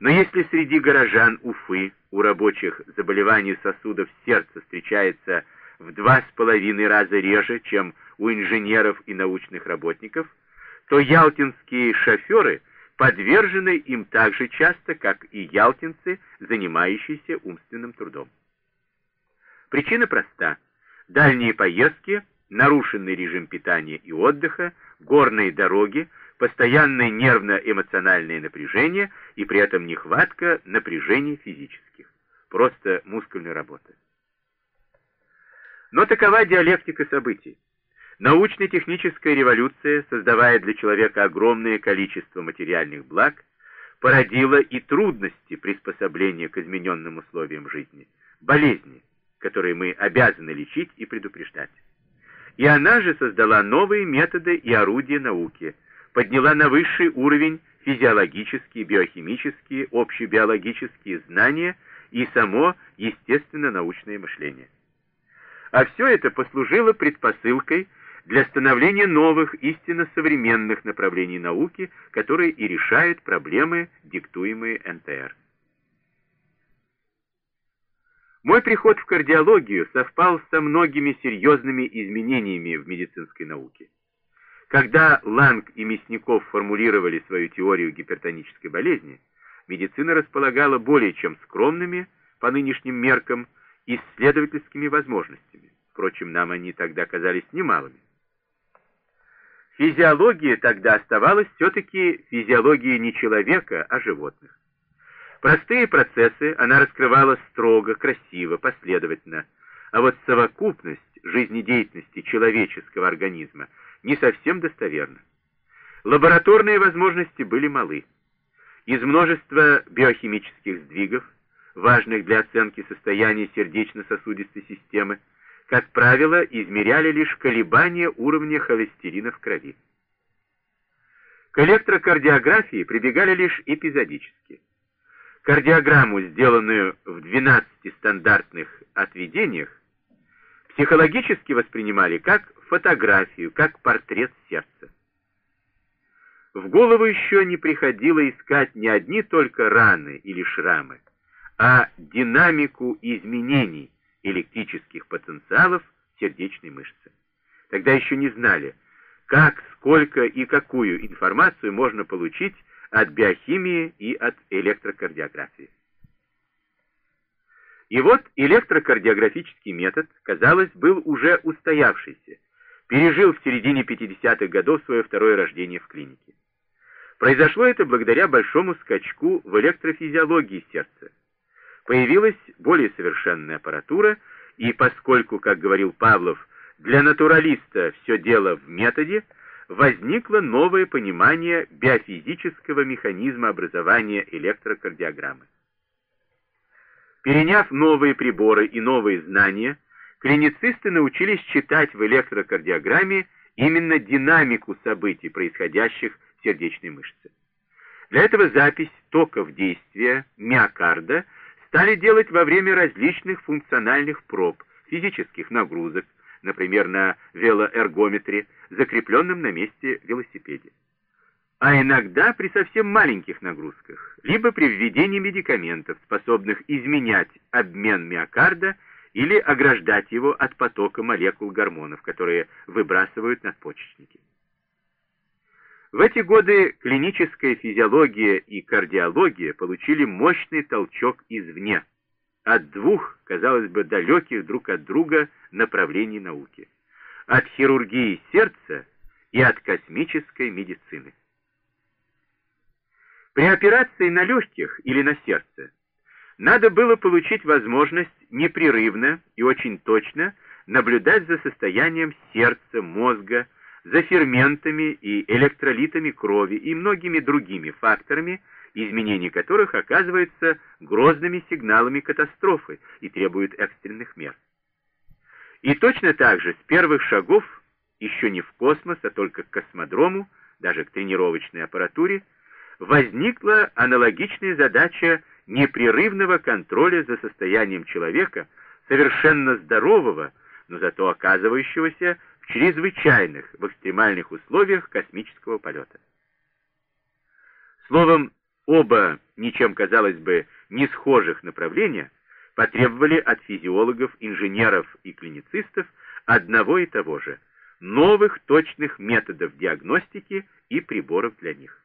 Но если среди горожан Уфы у рабочих заболеваний сосудов сердца встречается в два с половиной раза реже, чем у инженеров и научных работников, то ялтинские шоферы подвержены им так же часто, как и ялтинцы, занимающиеся умственным трудом. Причина проста. Дальние поездки, нарушенный режим питания и отдыха, горные дороги, постоянное нервно-эмоциональное напряжение и при этом нехватка напряжений физических. Просто мускульная работа. Но такова диалектика событий. Научно-техническая революция, создавая для человека огромное количество материальных благ, породила и трудности приспособления к измененным условиям жизни, болезни, которые мы обязаны лечить и предупреждать. И она же создала новые методы и орудия науки, подняла на высший уровень физиологические, биохимические, общебиологические знания и само естественно-научное мышление. А все это послужило предпосылкой для становления новых, истинно современных направлений науки, которые и решают проблемы, диктуемые НТР. Мой приход в кардиологию совпал со многими серьезными изменениями в медицинской науке. Когда Ланг и Мясников формулировали свою теорию гипертонической болезни, медицина располагала более чем скромными, по нынешним меркам, исследовательскими возможностями. Впрочем, нам они тогда казались немалыми. Физиология тогда оставалась все-таки физиологией не человека, а животных. Простые процессы она раскрывала строго, красиво, последовательно, а вот совокупность жизнедеятельности человеческого организма не совсем достоверна. Лабораторные возможности были малы. Из множества биохимических сдвигов, важных для оценки состояния сердечно-сосудистой системы, как правило, измеряли лишь колебания уровня холестерина в крови. К электрокардиографии прибегали лишь эпизодически. Кардиограмму, сделанную в 12 стандартных отведениях, психологически воспринимали как фотографию, как портрет сердца. В голову еще не приходило искать не одни только раны или шрамы, а динамику изменений, электрических потенциалов сердечной мышцы. Тогда еще не знали, как, сколько и какую информацию можно получить от биохимии и от электрокардиографии. И вот электрокардиографический метод, казалось, был уже устоявшийся, пережил в середине 50-х годов свое второе рождение в клинике. Произошло это благодаря большому скачку в электрофизиологии сердца, Появилась более совершенная аппаратура, и поскольку, как говорил Павлов, для натуралиста все дело в методе, возникло новое понимание биофизического механизма образования электрокардиограммы. Переняв новые приборы и новые знания, клиницисты научились читать в электрокардиограмме именно динамику событий, происходящих в сердечной мышце. Для этого запись токов действия миокарда – стали делать во время различных функциональных проб, физических нагрузок, например, на велоэргометре, закрепленном на месте велосипеде. А иногда при совсем маленьких нагрузках, либо при введении медикаментов, способных изменять обмен миокарда или ограждать его от потока молекул гормонов, которые выбрасывают надпочечники. В эти годы клиническая физиология и кардиология получили мощный толчок извне, от двух, казалось бы, далеких друг от друга направлений науки, от хирургии сердца и от космической медицины. При операции на легких или на сердце надо было получить возможность непрерывно и очень точно наблюдать за состоянием сердца, мозга, за ферментами и электролитами крови и многими другими факторами, изменение которых оказывается грозными сигналами катастрофы и требует экстренных мер. И точно так же с первых шагов, еще не в космос, а только к космодрому, даже к тренировочной аппаратуре, возникла аналогичная задача непрерывного контроля за состоянием человека, совершенно здорового, но зато оказывающегося чрезвычайных в экстремальных условиях космического полета. Словом, Оба, ничем, казалось бы, не схожих направления, потребовали от физиологов, инженеров и клиницистов одного и того же – новых точных методов диагностики и приборов для них.